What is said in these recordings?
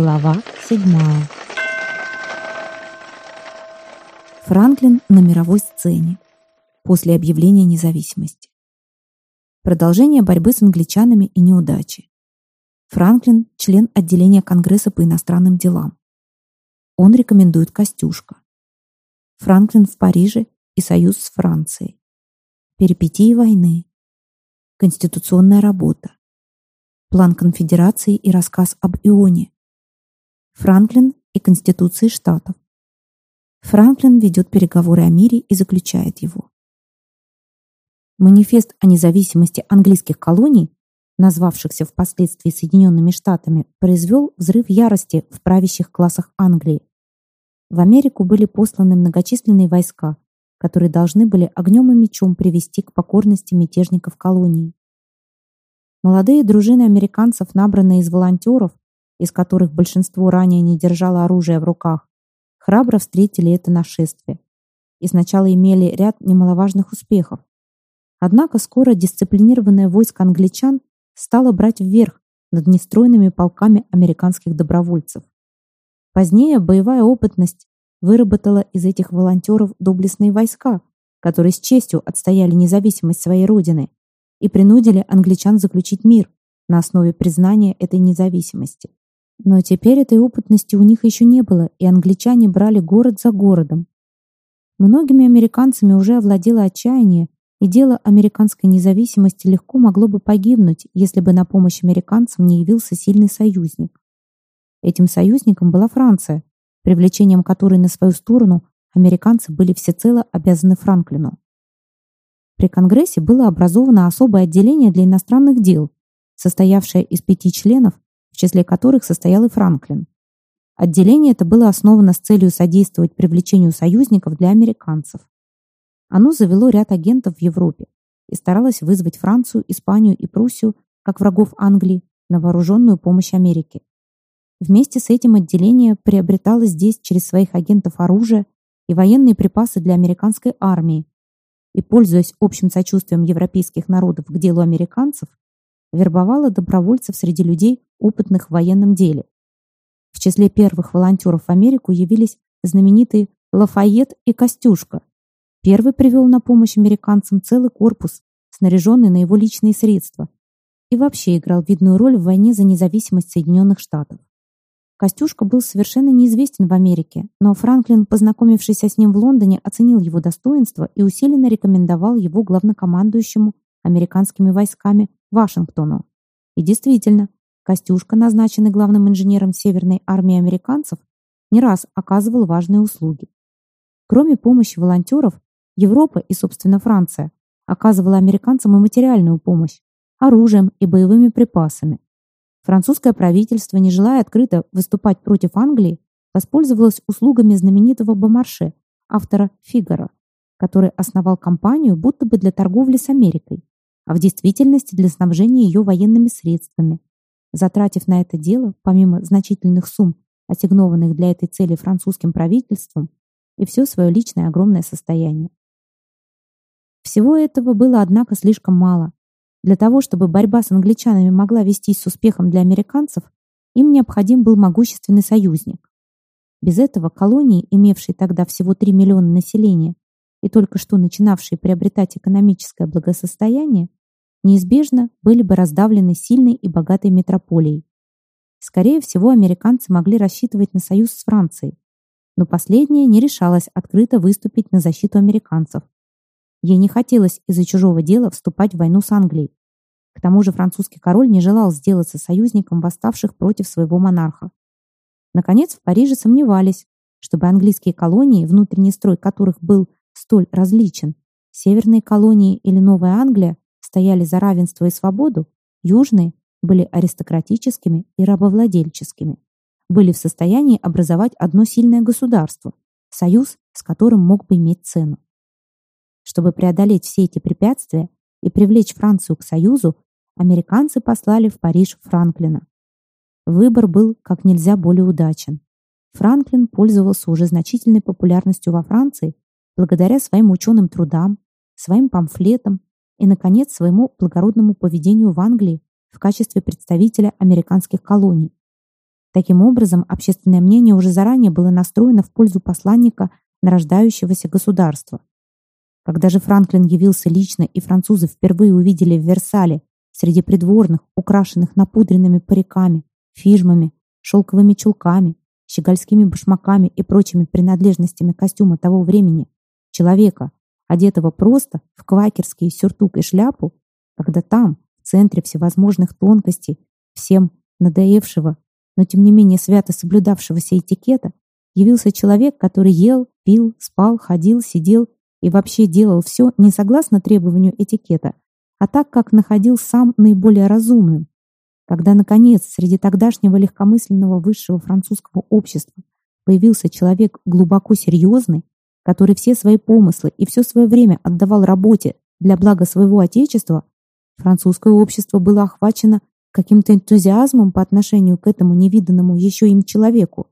Глава седьмая. Франклин на мировой сцене после объявления независимости. Продолжение борьбы с англичанами и неудачи. Франклин – член отделения Конгресса по иностранным делам. Он рекомендует Костюшка. Франклин в Париже и союз с Францией. Перипетии войны. Конституционная работа. План конфедерации и рассказ об Ионе. Франклин и Конституции Штатов. Франклин ведет переговоры о мире и заключает его. Манифест о независимости английских колоний, назвавшихся впоследствии Соединенными Штатами, произвел взрыв ярости в правящих классах Англии. В Америку были посланы многочисленные войска, которые должны были огнем и мечом привести к покорности мятежников колонии. Молодые дружины американцев, набранные из волонтеров, из которых большинство ранее не держало оружие в руках, храбро встретили это нашествие и сначала имели ряд немаловажных успехов. Однако скоро дисциплинированное войско англичан стало брать вверх над нестройными полками американских добровольцев. Позднее боевая опытность выработала из этих волонтеров доблестные войска, которые с честью отстояли независимость своей родины и принудили англичан заключить мир на основе признания этой независимости. Но теперь этой опытности у них еще не было, и англичане брали город за городом. Многими американцами уже овладело отчаяние, и дело американской независимости легко могло бы погибнуть, если бы на помощь американцам не явился сильный союзник. Этим союзником была Франция, привлечением которой на свою сторону американцы были всецело обязаны Франклину. При Конгрессе было образовано особое отделение для иностранных дел, состоявшее из пяти членов, числе которых состоял и Франклин. Отделение это было основано с целью содействовать привлечению союзников для американцев. Оно завело ряд агентов в Европе и старалось вызвать Францию, Испанию и Пруссию, как врагов Англии, на вооруженную помощь Америке. Вместе с этим отделение приобретало здесь через своих агентов оружие и военные припасы для американской армии, и, пользуясь общим сочувствием европейских народов к делу американцев, вербовала добровольцев среди людей, опытных в военном деле. В числе первых волонтеров в Америку явились знаменитые Лафайет и Костюшка. Первый привел на помощь американцам целый корпус, снаряженный на его личные средства, и вообще играл видную роль в войне за независимость Соединенных Штатов. Костюшка был совершенно неизвестен в Америке, но Франклин, познакомившийся с ним в Лондоне, оценил его достоинство и усиленно рекомендовал его главнокомандующему американскими войсками Вашингтону. И действительно, Костюшка, назначенный главным инженером Северной армии американцев, не раз оказывал важные услуги. Кроме помощи волонтеров, Европа и, собственно, Франция оказывала американцам и материальную помощь, оружием и боевыми припасами. Французское правительство, не желая открыто выступать против Англии, воспользовалось услугами знаменитого Бомарше, автора «Фигаро», который основал компанию будто бы для торговли с Америкой, а в действительности для снабжения ее военными средствами, затратив на это дело, помимо значительных сумм, ассигнованных для этой цели французским правительством, и все свое личное огромное состояние. Всего этого было, однако, слишком мало, для того, чтобы борьба с англичанами могла вестись с успехом для американцев, им необходим был могущественный союзник. Без этого колонии, имевшие тогда всего 3 миллиона населения и только что начинавшие приобретать экономическое благосостояние, неизбежно были бы раздавлены сильной и богатой метрополией. Скорее всего, американцы могли рассчитывать на союз с Францией, но последняя не решалась открыто выступить на защиту американцев, Ей не хотелось из-за чужого дела вступать в войну с Англией. К тому же французский король не желал сделаться союзником восставших против своего монарха. Наконец, в Париже сомневались, чтобы английские колонии, внутренний строй которых был столь различен, северные колонии или Новая Англия стояли за равенство и свободу, южные были аристократическими и рабовладельческими, были в состоянии образовать одно сильное государство, союз, с которым мог бы иметь цену. Чтобы преодолеть все эти препятствия и привлечь Францию к союзу, американцы послали в Париж Франклина. Выбор был как нельзя более удачен. Франклин пользовался уже значительной популярностью во Франции благодаря своим ученым трудам, своим памфлетам и, наконец, своему благородному поведению в Англии в качестве представителя американских колоний. Таким образом, общественное мнение уже заранее было настроено в пользу посланника нарождающегося государства. Когда же Франклин явился лично и французы впервые увидели в Версале среди придворных, украшенных напудренными париками, фижмами, шелковыми чулками, щегольскими башмаками и прочими принадлежностями костюма того времени, человека, одетого просто в квакерский сюртук и шляпу, когда там, в центре всевозможных тонкостей, всем надоевшего, но тем не менее свято соблюдавшегося этикета, явился человек, который ел, пил, спал, ходил, сидел и вообще делал все не согласно требованию этикета, а так, как находил сам наиболее разумным. Когда, наконец, среди тогдашнего легкомысленного высшего французского общества появился человек глубоко серьезный, который все свои помыслы и все свое время отдавал работе для блага своего отечества, французское общество было охвачено каким-то энтузиазмом по отношению к этому невиданному еще им человеку.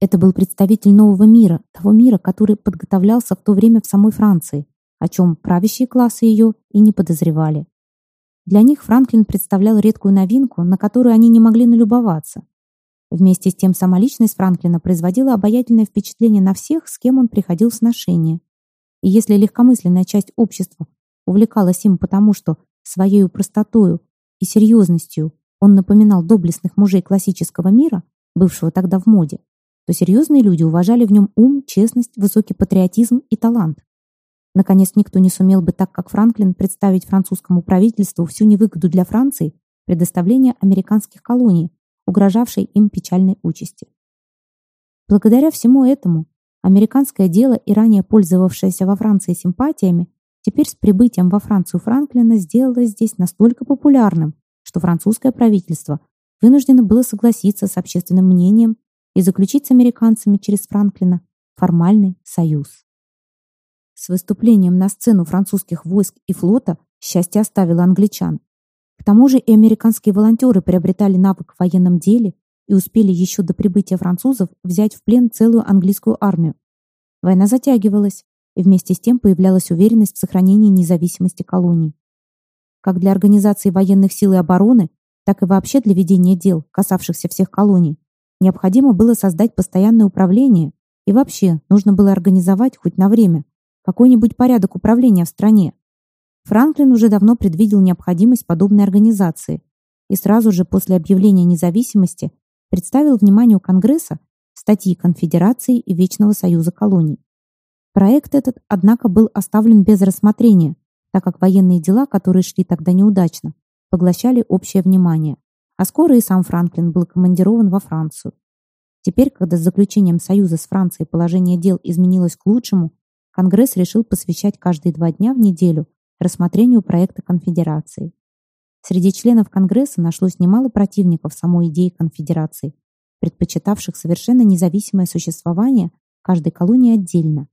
Это был представитель нового мира, того мира, который подготовлялся в то время в самой Франции, о чем правящие классы ее и не подозревали. Для них Франклин представлял редкую новинку, на которую они не могли налюбоваться. Вместе с тем сама личность Франклина производила обаятельное впечатление на всех, с кем он приходил в сношение. И если легкомысленная часть общества увлекалась им потому, что своей простотою и серьезностью он напоминал доблестных мужей классического мира, бывшего тогда в моде, то серьезные люди уважали в нем ум, честность, высокий патриотизм и талант. Наконец, никто не сумел бы так, как Франклин, представить французскому правительству всю невыгоду для Франции предоставления американских колоний, угрожавшей им печальной участи. Благодаря всему этому американское дело и ранее пользовавшееся во Франции симпатиями Теперь с прибытием во Францию Франклина сделалось здесь настолько популярным, что французское правительство вынуждено было согласиться с общественным мнением и заключить с американцами через Франклина формальный союз. С выступлением на сцену французских войск и флота счастье оставило англичан. К тому же и американские волонтеры приобретали навык в военном деле и успели еще до прибытия французов взять в плен целую английскую армию. Война затягивалась, и вместе с тем появлялась уверенность в сохранении независимости колоний. Как для организации военных сил и обороны, так и вообще для ведения дел, касавшихся всех колоний, необходимо было создать постоянное управление и вообще нужно было организовать хоть на время какой-нибудь порядок управления в стране. Франклин уже давно предвидел необходимость подобной организации и сразу же после объявления независимости представил вниманию Конгресса статьи Конфедерации и Вечного Союза колоний. Проект этот, однако, был оставлен без рассмотрения, так как военные дела, которые шли тогда неудачно, поглощали общее внимание. А скоро и сам Франклин был командирован во Францию. Теперь, когда с заключением союза с Францией положение дел изменилось к лучшему, Конгресс решил посвящать каждые два дня в неделю рассмотрению проекта конфедерации. Среди членов Конгресса нашлось немало противников самой идеи конфедерации, предпочитавших совершенно независимое существование каждой колонии отдельно.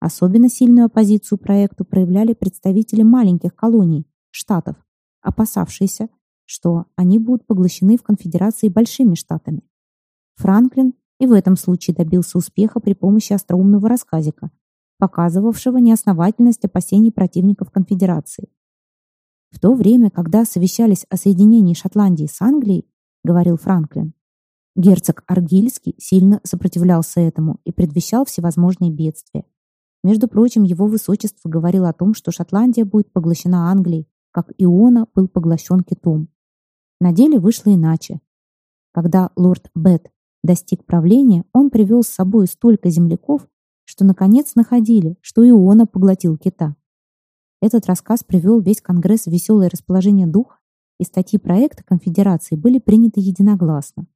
Особенно сильную оппозицию проекту проявляли представители маленьких колоний, штатов, опасавшиеся, что они будут поглощены в конфедерации большими штатами. Франклин и в этом случае добился успеха при помощи остроумного рассказика, показывавшего неосновательность опасений противников конфедерации. В то время, когда совещались о соединении Шотландии с Англией, говорил Франклин, герцог Аргильский сильно сопротивлялся этому и предвещал всевозможные бедствия. Между прочим, его высочество говорил о том, что Шотландия будет поглощена Англией, как Иона был поглощен китом. На деле вышло иначе. Когда лорд Бет достиг правления, он привел с собой столько земляков, что наконец находили, что Иона поглотил кита. Этот рассказ привел весь Конгресс в веселое расположение духа, и статьи проекта конфедерации были приняты единогласно.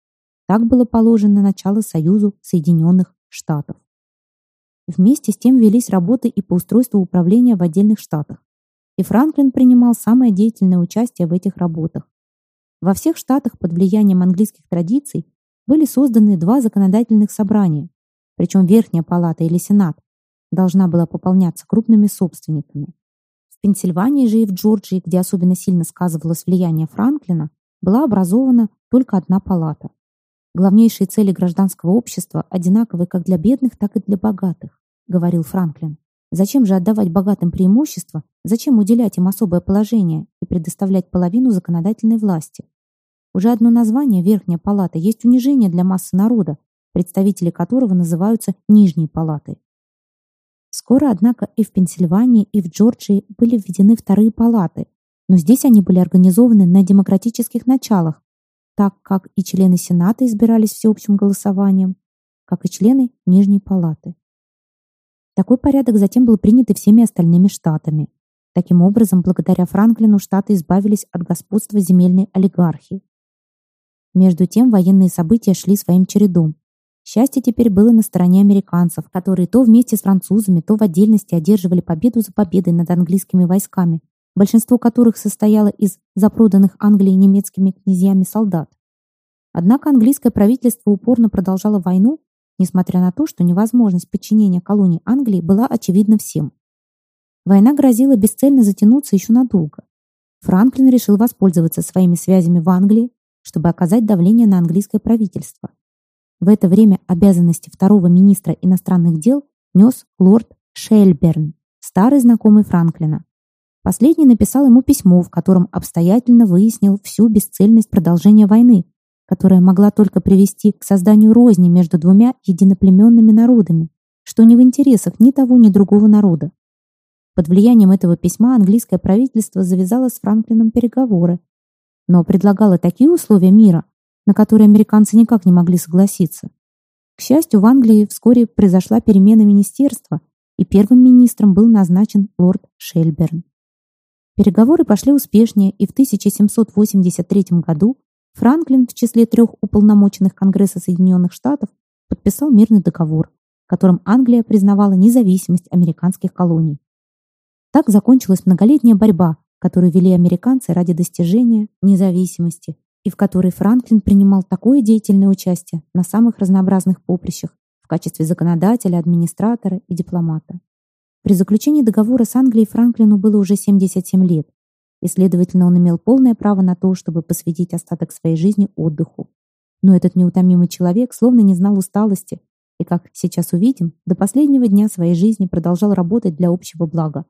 Так было положено начало Союзу Соединенных Штатов. Вместе с тем велись работы и по устройству управления в отдельных штатах. И Франклин принимал самое деятельное участие в этих работах. Во всех штатах под влиянием английских традиций были созданы два законодательных собрания, причем Верхняя палата или Сенат должна была пополняться крупными собственниками. В Пенсильвании же и в Джорджии, где особенно сильно сказывалось влияние Франклина, была образована только одна палата. Главнейшие цели гражданского общества одинаковы как для бедных, так и для богатых, говорил Франклин. Зачем же отдавать богатым преимущества? Зачем уделять им особое положение и предоставлять половину законодательной власти? Уже одно название «Верхняя палата» есть унижение для массы народа, представители которого называются Нижней палатой. Скоро, однако, и в Пенсильвании, и в Джорджии были введены вторые палаты, но здесь они были организованы на демократических началах, так как и члены Сената избирались всеобщим голосованием, как и члены Нижней палаты. Такой порядок затем был принят и всеми остальными штатами. Таким образом, благодаря Франклину штаты избавились от господства земельной олигархии. Между тем военные события шли своим чередом. Счастье теперь было на стороне американцев, которые то вместе с французами, то в отдельности одерживали победу за победой над английскими войсками, большинство которых состояло из запроданных Англии немецкими князьями солдат. Однако английское правительство упорно продолжало войну, несмотря на то, что невозможность подчинения колонии Англии была очевидна всем. Война грозила бесцельно затянуться еще надолго. Франклин решил воспользоваться своими связями в Англии, чтобы оказать давление на английское правительство. В это время обязанности второго министра иностранных дел нес лорд Шельберн, старый знакомый Франклина. Последний написал ему письмо, в котором обстоятельно выяснил всю бесцельность продолжения войны, которая могла только привести к созданию розни между двумя единоплеменными народами, что не в интересах ни того, ни другого народа. Под влиянием этого письма английское правительство завязало с Франклином переговоры, но предлагало такие условия мира, на которые американцы никак не могли согласиться. К счастью, в Англии вскоре произошла перемена министерства, и первым министром был назначен лорд Шельберн. Переговоры пошли успешнее, и в 1783 году Франклин в числе трех уполномоченных Конгресса Соединенных Штатов подписал мирный договор, которым Англия признавала независимость американских колоний. Так закончилась многолетняя борьба, которую вели американцы ради достижения независимости, и в которой Франклин принимал такое деятельное участие на самых разнообразных поприщах в качестве законодателя, администратора и дипломата. При заключении договора с Англией Франклину было уже 77 лет, и, следовательно, он имел полное право на то, чтобы посвятить остаток своей жизни отдыху. Но этот неутомимый человек словно не знал усталости и, как сейчас увидим, до последнего дня своей жизни продолжал работать для общего блага.